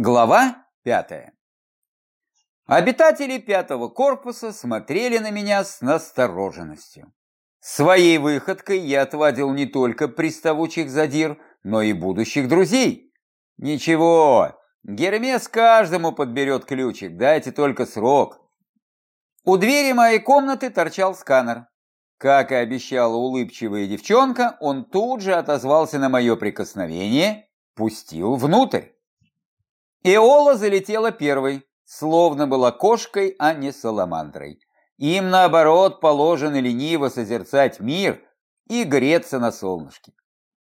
Глава пятая. Обитатели пятого корпуса смотрели на меня с настороженностью. Своей выходкой я отвадил не только приставучих задир, но и будущих друзей. Ничего, Гермес каждому подберет ключик, дайте только срок. У двери моей комнаты торчал сканер. Как и обещала улыбчивая девчонка, он тут же отозвался на мое прикосновение, пустил внутрь. Иола залетела первой, словно была кошкой, а не саламандрой. Им, наоборот, положено лениво созерцать мир и греться на солнышке.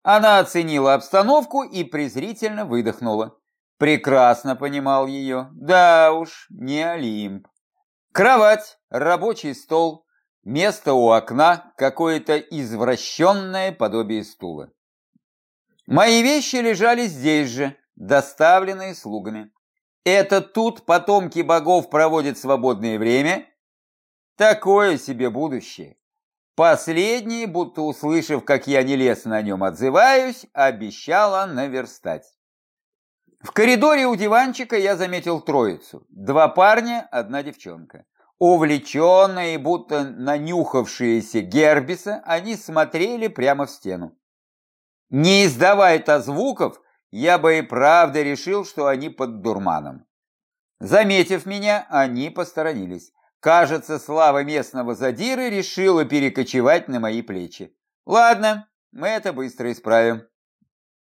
Она оценила обстановку и презрительно выдохнула. Прекрасно понимал ее. Да уж, не Олимп. Кровать, рабочий стол, место у окна, какое-то извращенное подобие стула. Мои вещи лежали здесь же, доставленные слугами. Это тут потомки богов проводят свободное время? Такое себе будущее. Последний, будто услышав, как я нелестно о нем отзываюсь, обещала наверстать. В коридоре у диванчика я заметил троицу. Два парня, одна девчонка. Увлеченные, будто нанюхавшиеся гербиса, они смотрели прямо в стену. Не издавая-то звуков, я бы и правда решил, что они под дурманом. Заметив меня, они посторонились. Кажется, слава местного задиры решила перекочевать на мои плечи. Ладно, мы это быстро исправим.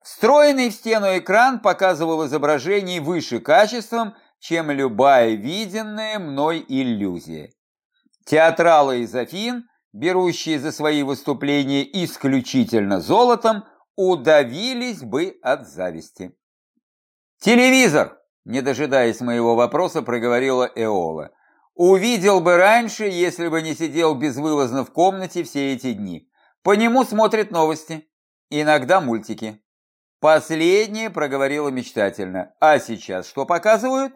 Встроенный в стену экран показывал изображение выше качеством, чем любая виденная мной иллюзия. Театралы из Афин, берущие за свои выступления исключительно золотом, удавились бы от зависти. «Телевизор!» – не дожидаясь моего вопроса, проговорила Эола. «Увидел бы раньше, если бы не сидел безвылазно в комнате все эти дни. По нему смотрят новости, иногда мультики». Последнее проговорила мечтательно. «А сейчас что показывают?»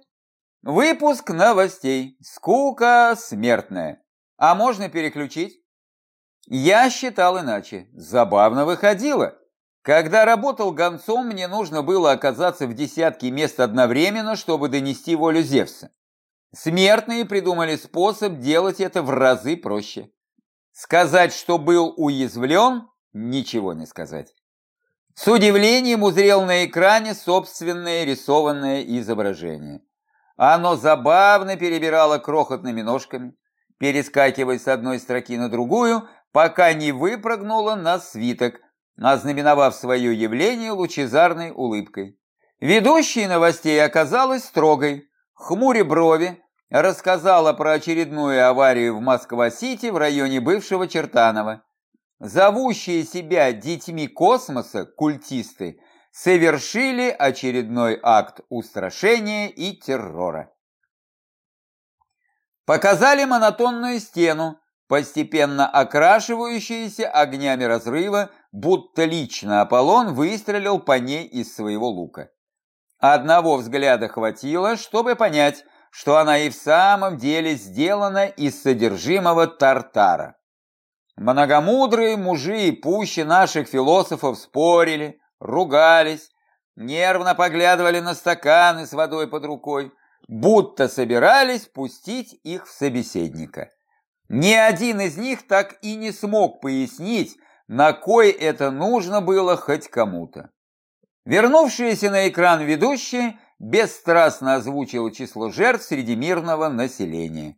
«Выпуск новостей. Скука смертная. А можно переключить?» Я считал иначе. Забавно выходило. Когда работал гонцом, мне нужно было оказаться в десятке мест одновременно, чтобы донести волю Зевса. Смертные придумали способ делать это в разы проще. Сказать, что был уязвлен, ничего не сказать. С удивлением узрел на экране собственное рисованное изображение. Оно забавно перебирало крохотными ножками, перескакивая с одной строки на другую, пока не выпрыгнуло на свиток, ознаменовав свое явление лучезарной улыбкой. Ведущей новостей оказалась строгой, хмуре брови, рассказала про очередную аварию в Москва-Сити в районе бывшего Чертанова. Зовущие себя детьми космоса культисты совершили очередной акт устрашения и террора. Показали монотонную стену, постепенно окрашивающуюся огнями разрыва будто лично Аполлон выстрелил по ней из своего лука. Одного взгляда хватило, чтобы понять, что она и в самом деле сделана из содержимого тартара. Многомудрые мужи пуще наших философов спорили, ругались, нервно поглядывали на стаканы с водой под рукой, будто собирались пустить их в собеседника. Ни один из них так и не смог пояснить, на кой это нужно было хоть кому-то. Вернувшаяся на экран ведущая бесстрастно озвучила число жертв среди мирного населения.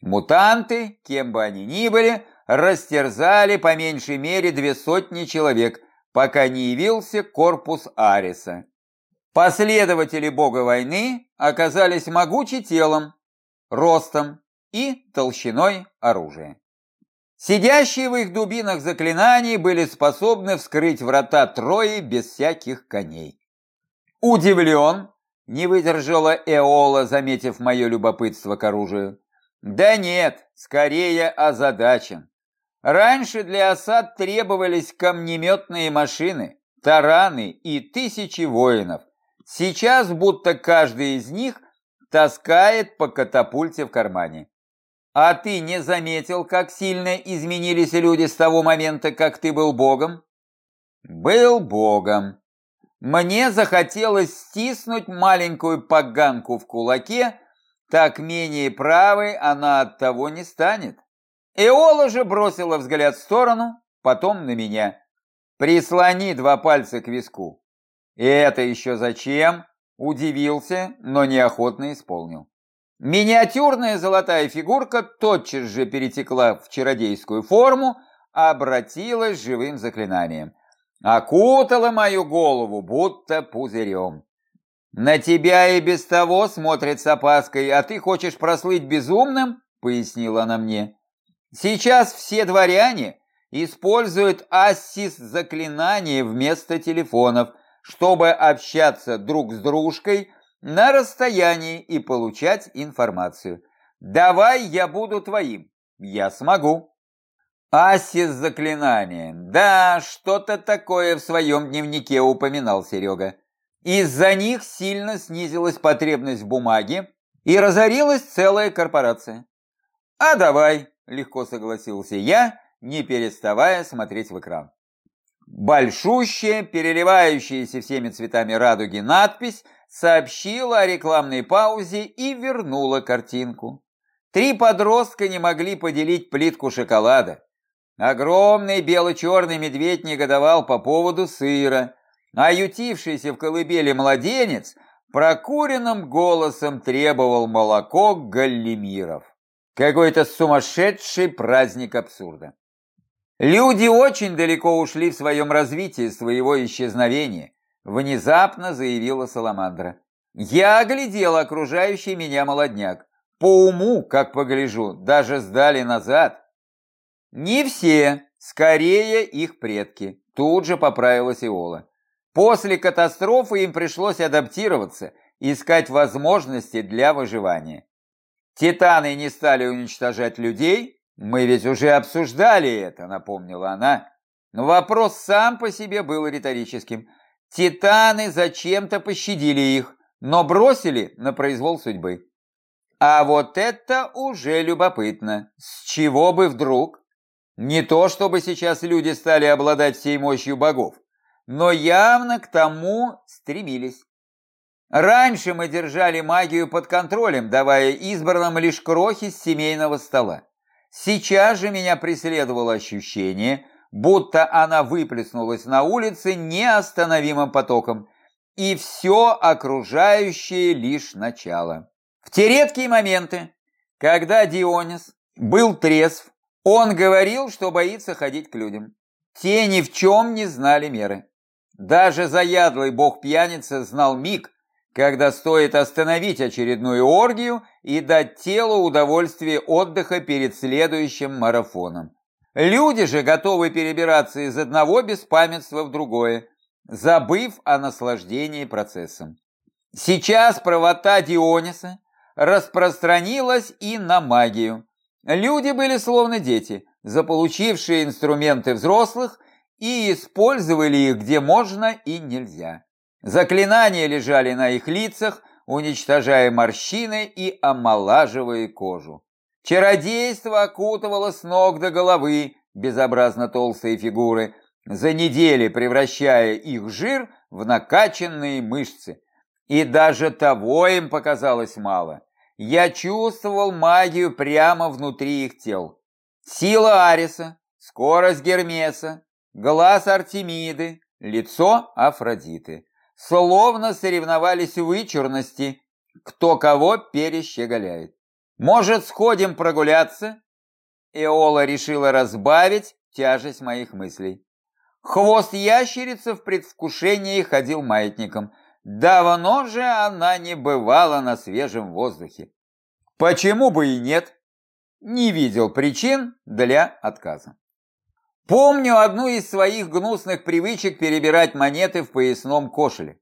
Мутанты, кем бы они ни были, растерзали по меньшей мере две сотни человек, пока не явился корпус Ариса. Последователи бога войны оказались могучи телом, ростом и толщиной оружия. Сидящие в их дубинах заклинаний были способны вскрыть врата Трои без всяких коней. Удивлен, не выдержала Эола, заметив мое любопытство к оружию. Да нет, скорее озадачен. Раньше для осад требовались камнеметные машины, тараны и тысячи воинов. Сейчас будто каждый из них таскает по катапульте в кармане. А ты не заметил, как сильно изменились люди с того момента, как ты был богом? Был богом. Мне захотелось стиснуть маленькую поганку в кулаке, так менее правой она от того не станет. Эола же бросила взгляд в сторону, потом на меня. Прислони два пальца к виску. Это еще зачем? Удивился, но неохотно исполнил. Миниатюрная золотая фигурка тотчас же перетекла в чародейскую форму, обратилась живым заклинанием. Окутала мою голову, будто пузырем. «На тебя и без того смотрит с опаской, а ты хочешь прослыть безумным?» — пояснила она мне. «Сейчас все дворяне используют ассис-заклинание вместо телефонов, чтобы общаться друг с дружкой на расстоянии и получать информацию. Давай я буду твоим, я смогу». Ассис-заклинание. Да, что-то такое в своем дневнике упоминал Серега. Из-за них сильно снизилась потребность в бумаге и разорилась целая корпорация. «А давай», – легко согласился я, не переставая смотреть в экран. Большущая, переливающаяся всеми цветами радуги надпись сообщила о рекламной паузе и вернула картинку. Три подростка не могли поделить плитку шоколада. Огромный бело-черный медведь негодовал по поводу сыра, а ютившийся в колыбели младенец прокуренным голосом требовал молоко галлимиров. Какой-то сумасшедший праздник абсурда. Люди очень далеко ушли в своем развитии своего исчезновения, внезапно заявила Саламандра. Я оглядел окружающий меня молодняк. По уму, как погляжу, даже сдали назад. Не все, скорее их предки. Тут же поправилась Иола. После катастрофы им пришлось адаптироваться, искать возможности для выживания. Титаны не стали уничтожать людей, мы ведь уже обсуждали это, напомнила она. Но вопрос сам по себе был риторическим. Титаны зачем-то пощадили их, но бросили на произвол судьбы. А вот это уже любопытно. С чего бы вдруг? Не то, чтобы сейчас люди стали обладать всей мощью богов но явно к тому стремились. Раньше мы держали магию под контролем, давая избранным лишь крохи с семейного стола. Сейчас же меня преследовало ощущение, будто она выплеснулась на улице неостановимым потоком, и все окружающее лишь начало. В те редкие моменты, когда Дионис был трезв, он говорил, что боится ходить к людям. Те ни в чем не знали меры. Даже заядлый бог-пьяница знал миг, когда стоит остановить очередную оргию и дать телу удовольствие отдыха перед следующим марафоном. Люди же готовы перебираться из одного беспамятства в другое, забыв о наслаждении процессом. Сейчас правота Диониса распространилась и на магию. Люди были словно дети, заполучившие инструменты взрослых и использовали их где можно и нельзя. Заклинания лежали на их лицах, уничтожая морщины и омолаживая кожу. Чародейство окутывало с ног до головы безобразно толстые фигуры, за недели превращая их жир в накачанные мышцы. И даже того им показалось мало. Я чувствовал магию прямо внутри их тел. Сила Ариса, скорость Гермеса, глаз Артемиды, лицо Афродиты. Словно соревновались в вычурности, кто кого перещеголяет. Может, сходим прогуляться? Эола решила разбавить тяжесть моих мыслей. Хвост ящерицы в предвкушении ходил маятником. Давно же она не бывала на свежем воздухе. Почему бы и нет? Не видел причин для отказа. Помню одну из своих гнусных привычек перебирать монеты в поясном кошеле.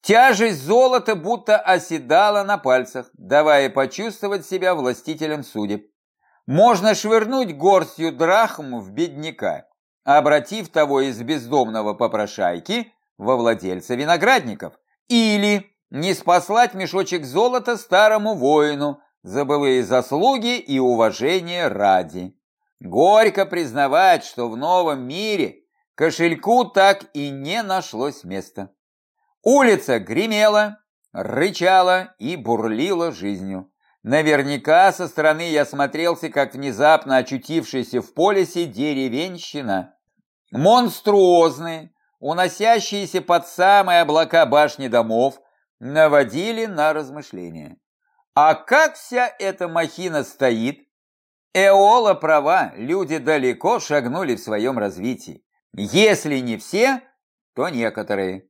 Тяжесть золота будто оседала на пальцах, давая почувствовать себя властителем судеб. Можно швырнуть горстью драхм в бедняка, обратив того из бездомного попрошайки во владельца виноградников. Или не спаслать мешочек золота старому воину за былые заслуги и уважение ради. Горько признавать, что в новом мире кошельку так и не нашлось места. Улица гремела, рычала и бурлила жизнью. Наверняка со стороны я смотрелся, как внезапно очутившийся в полисе деревенщина. Монструозные, уносящиеся под самые облака башни домов, наводили на размышления. А как вся эта махина стоит? Эола права, люди далеко шагнули в своем развитии. Если не все, то некоторые.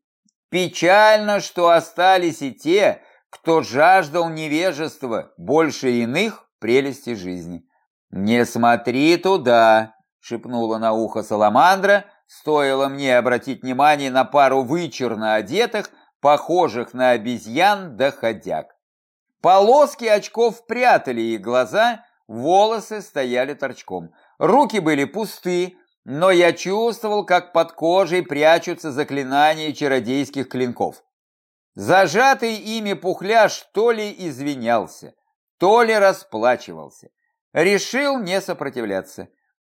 Печально, что остались и те, кто жаждал невежества больше иных прелести жизни. «Не смотри туда!» — шепнула на ухо Саламандра, стоило мне обратить внимание на пару вычурно одетых, похожих на обезьян доходяг. Полоски очков прятали их глаза, волосы стояли торчком. Руки были пусты, но я чувствовал, как под кожей прячутся заклинания чародейских клинков. Зажатый ими пухляж то ли извинялся, то ли расплачивался. Решил не сопротивляться.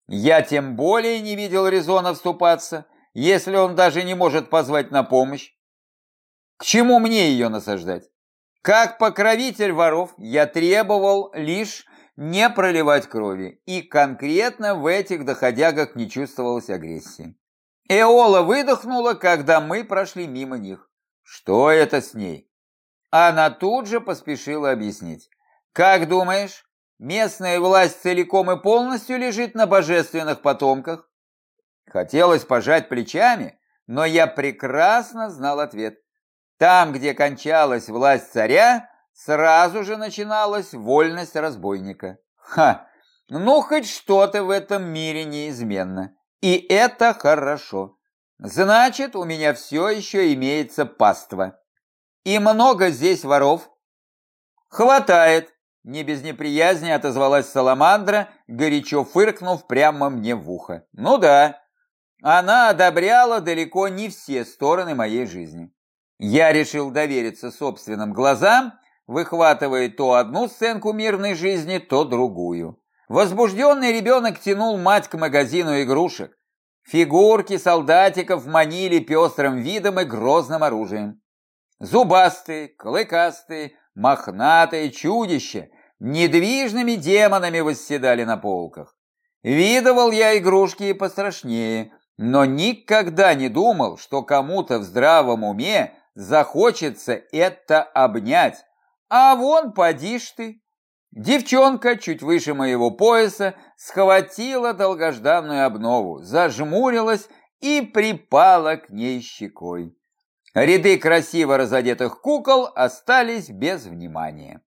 Я тем более не видел резона вступаться, если он даже не может позвать на помощь. К чему мне ее насаждать? Как покровитель воров я требовал лишь не проливать крови, и конкретно в этих доходягах не чувствовалось агрессии. Эола выдохнула, когда мы прошли мимо них. Что это с ней? Она тут же поспешила объяснить. Как думаешь, местная власть целиком и полностью лежит на божественных потомках? Хотелось пожать плечами, но я прекрасно знал ответ. Там, где кончалась власть царя, сразу же начиналась вольность разбойника. Ха! Ну, хоть что-то в этом мире неизменно. И это хорошо. Значит, у меня все еще имеется паства. И много здесь воров? Хватает. Не без неприязни отозвалась Саламандра, горячо фыркнув прямо мне в ухо. Ну да, она одобряла далеко не все стороны моей жизни. Я решил довериться собственным глазам выхватывая то одну сценку мирной жизни, то другую. Возбужденный ребенок тянул мать к магазину игрушек. Фигурки солдатиков манили пестрым видом и грозным оружием. Зубастые, клыкастые, мохнатые чудища недвижными демонами восседали на полках. Видывал я игрушки и пострашнее, но никогда не думал, что кому-то в здравом уме захочется это обнять, а вон поди ж ты. Девчонка чуть выше моего пояса схватила долгожданную обнову, зажмурилась и припала к ней щекой. Ряды красиво разодетых кукол остались без внимания.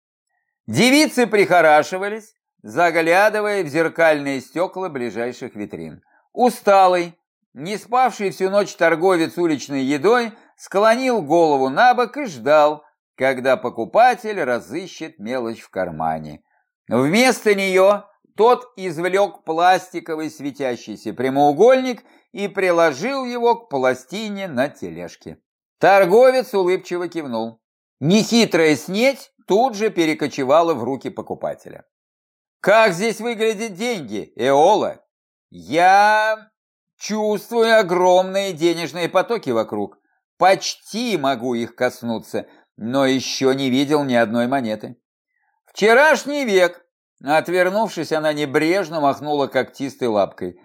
Девицы прихорашивались, заглядывая в зеркальные стекла ближайших витрин. Усталый, не спавший всю ночь торговец уличной едой склонил голову на бок и ждал, когда покупатель разыщет мелочь в кармане. Вместо нее тот извлек пластиковый светящийся прямоугольник и приложил его к пластине на тележке. Торговец улыбчиво кивнул. Нехитрая снеть тут же перекочевала в руки покупателя. «Как здесь выглядят деньги, Эола?» «Я чувствую огромные денежные потоки вокруг. Почти могу их коснуться, но еще не видел ни одной монеты. Вчерашний век. Отвернувшись, она небрежно махнула когтистой лапкой.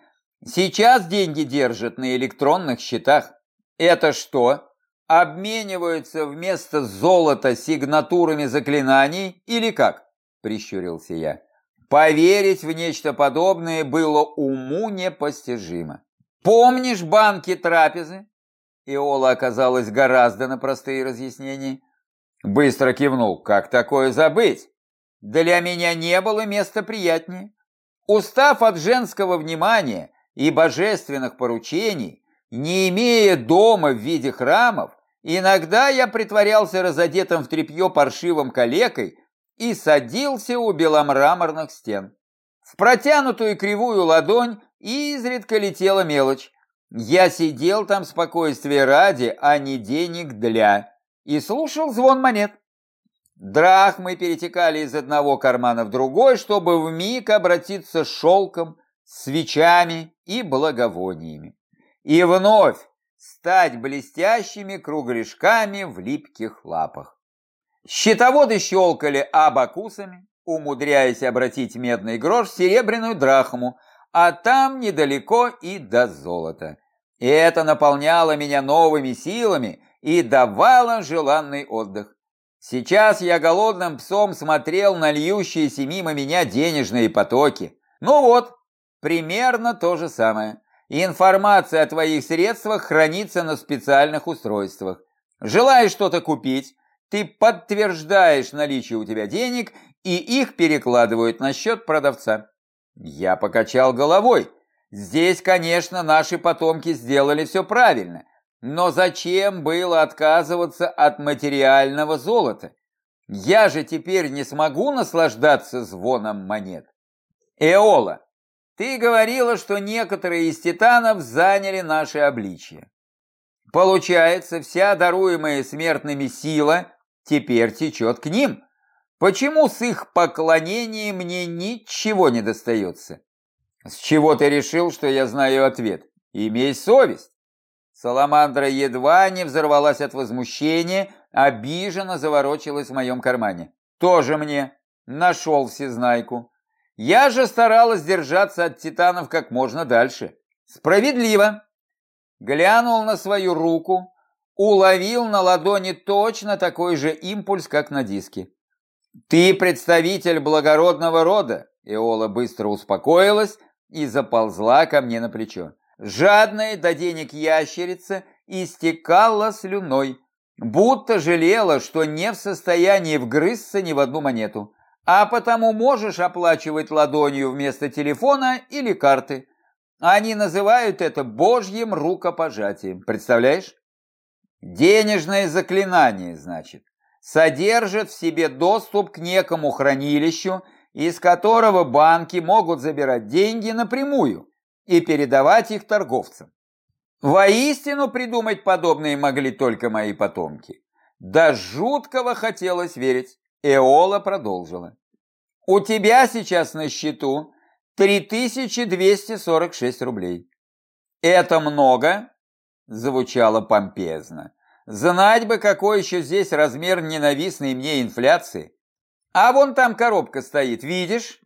Сейчас деньги держат на электронных счетах. Это что? Обмениваются вместо золота сигнатурами заклинаний или как? Прищурился я. Поверить в нечто подобное было уму непостижимо. Помнишь банки трапезы? Иола оказалась гораздо на простые разъяснения. Быстро кивнул. Как такое забыть? Для меня не было места приятнее. Устав от женского внимания и божественных поручений, не имея дома в виде храмов, иногда я притворялся разодетым в тряпье паршивым калекой и садился у беломраморных стен. В протянутую кривую ладонь изредка летела мелочь. Я сидел там спокойствие ради, а не денег для и слушал звон монет. Драхмы перетекали из одного кармана в другой, чтобы вмиг обратиться шелком, свечами и благовониями. И вновь стать блестящими кругляшками в липких лапах. Щитоводы щелкали абакусами, умудряясь обратить медный грош в серебряную драхму, а там недалеко и до золота. И это наполняло меня новыми силами и давало желанный отдых. Сейчас я голодным псом смотрел на льющиеся мимо меня денежные потоки. Ну вот, примерно то же самое. Информация о твоих средствах хранится на специальных устройствах. Желаешь что-то купить, ты подтверждаешь наличие у тебя денег, и их перекладывают на счет продавца. Я покачал головой. Здесь, конечно, наши потомки сделали все правильно. Но зачем было отказываться от материального золота? Я же теперь не смогу наслаждаться звоном монет. Эола, ты говорила, что некоторые из титанов заняли наши обличья. Получается, вся даруемая смертными сила теперь течет к ним. Почему с их поклонением мне ничего не достается? С чего ты решил, что я знаю ответ? Имей совесть. Саламандра едва не взорвалась от возмущения, обиженно заворочилась в моем кармане. Тоже мне. Нашел всезнайку. Я же старалась держаться от титанов как можно дальше. Справедливо. Глянул на свою руку, уловил на ладони точно такой же импульс, как на диске. «Ты представитель благородного рода!» Эола быстро успокоилась и заползла ко мне на плечо. Жадная до денег ящерица истекала слюной, будто жалела, что не в состоянии вгрызться ни в одну монету, а потому можешь оплачивать ладонью вместо телефона или карты. Они называют это божьим рукопожатием, представляешь? Денежное заклинание, значит, содержит в себе доступ к некому хранилищу, из которого банки могут забирать деньги напрямую и передавать их торговцам. Воистину придумать подобные могли только мои потомки. До жуткого хотелось верить. Эола продолжила. У тебя сейчас на счету 3246 рублей. Это много? Звучало помпезно. Знать бы, какой еще здесь размер ненавистной мне инфляции. А вон там коробка стоит, видишь?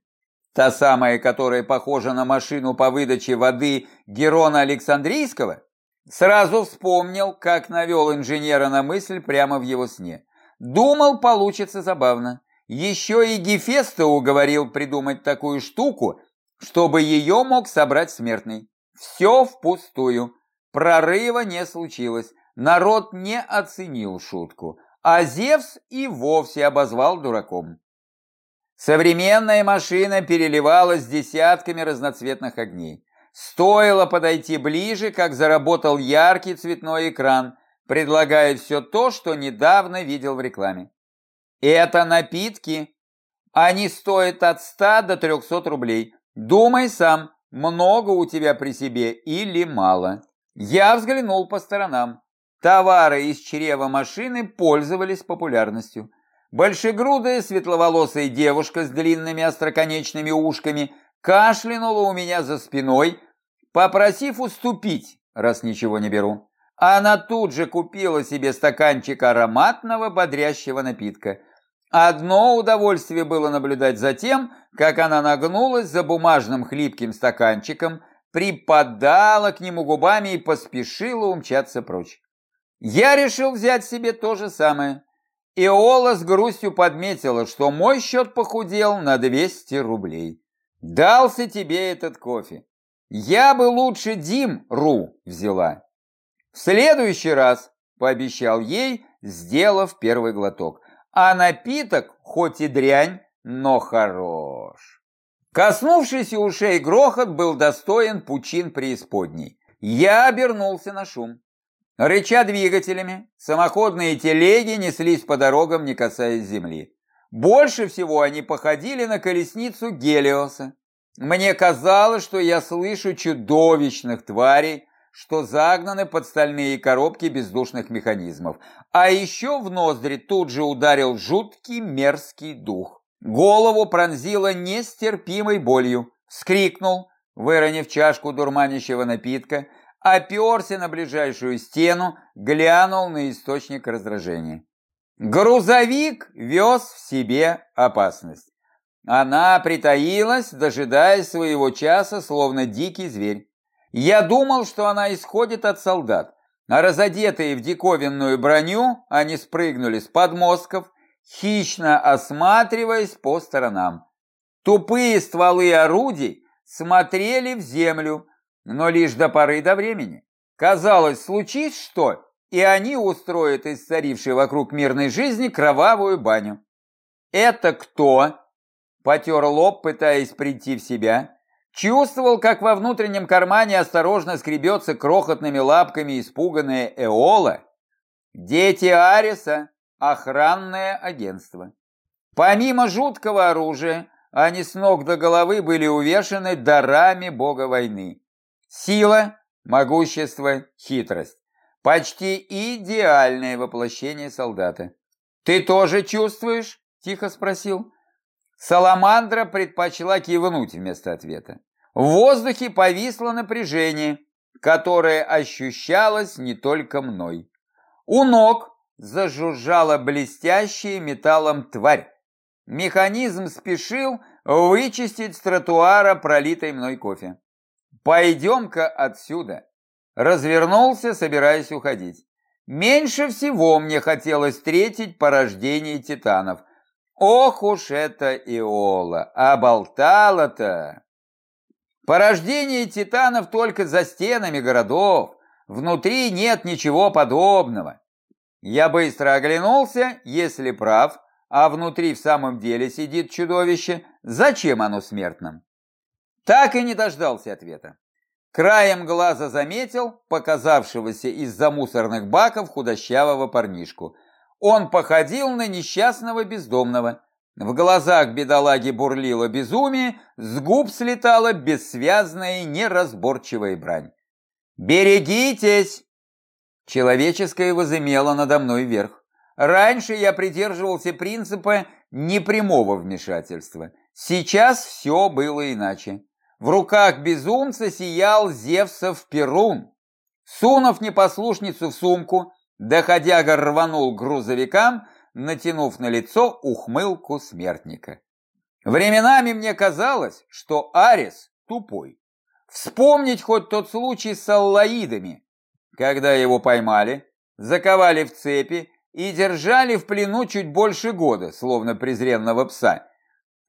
Та самая, которая похожа на машину по выдаче воды Герона Александрийского? Сразу вспомнил, как навел инженера на мысль прямо в его сне. Думал, получится забавно. Еще и Гефеста уговорил придумать такую штуку, чтобы ее мог собрать смертный. Все впустую. Прорыва не случилось. Народ не оценил шутку, а Зевс и вовсе обозвал дураком. Современная машина переливалась десятками разноцветных огней. Стоило подойти ближе, как заработал яркий цветной экран, предлагая все то, что недавно видел в рекламе. Это напитки. Они стоят от 100 до 300 рублей. Думай сам, много у тебя при себе или мало. Я взглянул по сторонам. Товары из чрева машины пользовались популярностью. Большегрудая светловолосая девушка с длинными остроконечными ушками кашлянула у меня за спиной, попросив уступить, раз ничего не беру. Она тут же купила себе стаканчик ароматного бодрящего напитка. Одно удовольствие было наблюдать за тем, как она нагнулась за бумажным хлипким стаканчиком, припадала к нему губами и поспешила умчаться прочь. Я решил взять себе то же самое. Иола с грустью подметила, что мой счет похудел на 200 рублей. Дался тебе этот кофе. Я бы лучше Дим Ру взяла. В следующий раз, пообещал ей, сделав первый глоток. А напиток, хоть и дрянь, но хорош. Коснувшийся ушей грохот был достоин пучин преисподней. Я обернулся на шум. Рыча двигателями, самоходные телеги неслись по дорогам, не касаясь земли. Больше всего они походили на колесницу Гелиоса. Мне казалось, что я слышу чудовищных тварей, что загнаны под стальные коробки бездушных механизмов. А еще в ноздри тут же ударил жуткий мерзкий дух. Голову пронзило нестерпимой болью. Скрикнул, выронив чашку дурманящего напитка – оперся на ближайшую стену, глянул на источник раздражения. Грузовик вез в себе опасность. Она притаилась, дожидаясь своего часа, словно дикий зверь. Я думал, что она исходит от солдат, а разодетые в диковинную броню, они спрыгнули с подмостков, хищно осматриваясь по сторонам. Тупые стволы орудий смотрели в землю, но лишь до поры до времени. Казалось, случись что, и они устроят из царившей вокруг мирной жизни кровавую баню. «Это кто?» Потер лоб, пытаясь прийти в себя. Чувствовал, как во внутреннем кармане осторожно скребется крохотными лапками испуганная Эола. Дети Ариса, охранное агентство. Помимо жуткого оружия, они с ног до головы были увешаны дарами бога войны. Сила, могущество, хитрость. Почти идеальное воплощение солдата. «Ты тоже чувствуешь?» – тихо спросил. Саламандра предпочла кивнуть вместо ответа. В воздухе повисло напряжение, которое ощущалось не только мной. У ног зажужжала блестящая металлом тварь. Механизм спешил вычистить с тротуара пролитый мной кофе. «Пойдем-ка отсюда!» Развернулся, собираясь уходить. Меньше всего мне хотелось встретить порождение титанов – Ох уж это Иола, а болтала-то! Порождение титанов только за стенами городов, внутри нет ничего подобного. Я быстро оглянулся, если прав, а внутри в самом деле сидит чудовище, зачем оно смертным? Так и не дождался ответа. Краем глаза заметил показавшегося из-за мусорных баков худощавого парнишку – он походил на несчастного бездомного. В глазах бедолаги бурлило безумие, с губ слетала бессвязная и неразборчивая брань. «Берегитесь!» Человеческое возымело надо мной верх. Раньше я придерживался принципа непрямого вмешательства. Сейчас все было иначе. В руках безумца сиял Зевсов Перун. Сунув непослушницу в сумку, Доходяга рванул к грузовикам, натянув на лицо ухмылку смертника. Временами мне казалось, что Арис тупой. Вспомнить хоть тот случай с аллаидами, когда его поймали, заковали в цепи и держали в плену чуть больше года, словно презренного пса.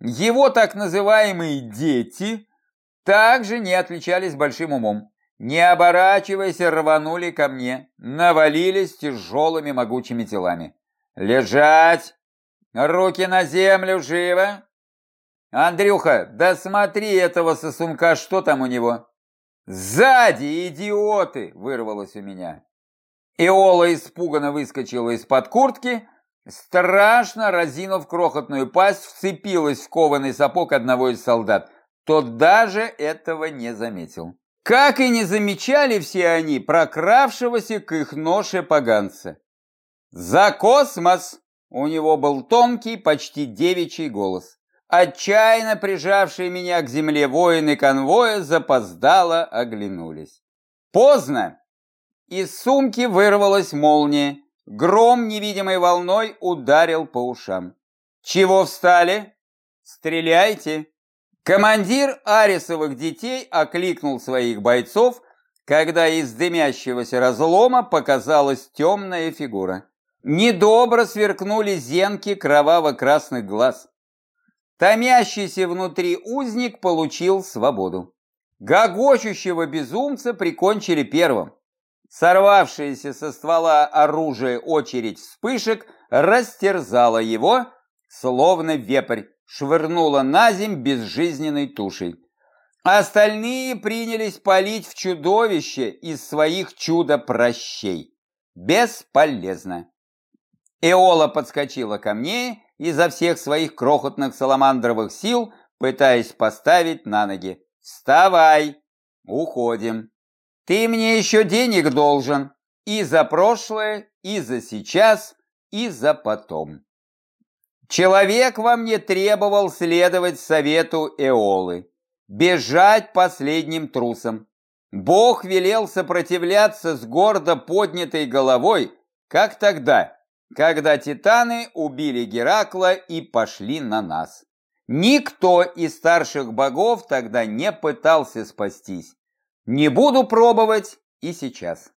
Его так называемые «дети» также не отличались большим умом. Не оборачиваясь, рванули ко мне, навалились тяжелыми могучими телами. «Лежать! Руки на землю, живо!» «Андрюха, да смотри этого сосунка, что там у него!» «Сзади, идиоты!» – вырвалось у меня. Иола испуганно выскочила из-под куртки, страшно разинув крохотную пасть, вцепилась в кованый сапог одного из солдат. Тот даже этого не заметил. Как и не замечали все они прокравшегося к их ноше поганца. «За космос!» У него был тонкий, почти девичий голос. Отчаянно прижавшие меня к земле воины конвоя запоздало оглянулись. Поздно! Из сумки вырвалась молния. Гром невидимой волной ударил по ушам. «Чего встали? Стреляйте!» Командир Арисовых детей окликнул своих бойцов, когда из дымящегося разлома показалась темная фигура. Недобро сверкнули зенки кроваво-красных глаз. Томящийся внутри узник получил свободу. Гогочущего безумца прикончили первым. Сорвавшаяся со ствола оружие очередь вспышек растерзала его, словно вепрь швырнула на земь безжизненной тушей. Остальные принялись палить в чудовище из своих чудо-прощей. Бесполезно. Эола подскочила ко мне изо всех своих крохотных саламандровых сил, пытаясь поставить на ноги. «Вставай! Уходим! Ты мне еще денег должен и за прошлое, и за сейчас, и за потом!» Человек во мне требовал следовать совету Эолы, бежать последним трусом. Бог велел сопротивляться с гордо поднятой головой, как тогда, когда титаны убили Геракла и пошли на нас. Никто из старших богов тогда не пытался спастись. Не буду пробовать и сейчас.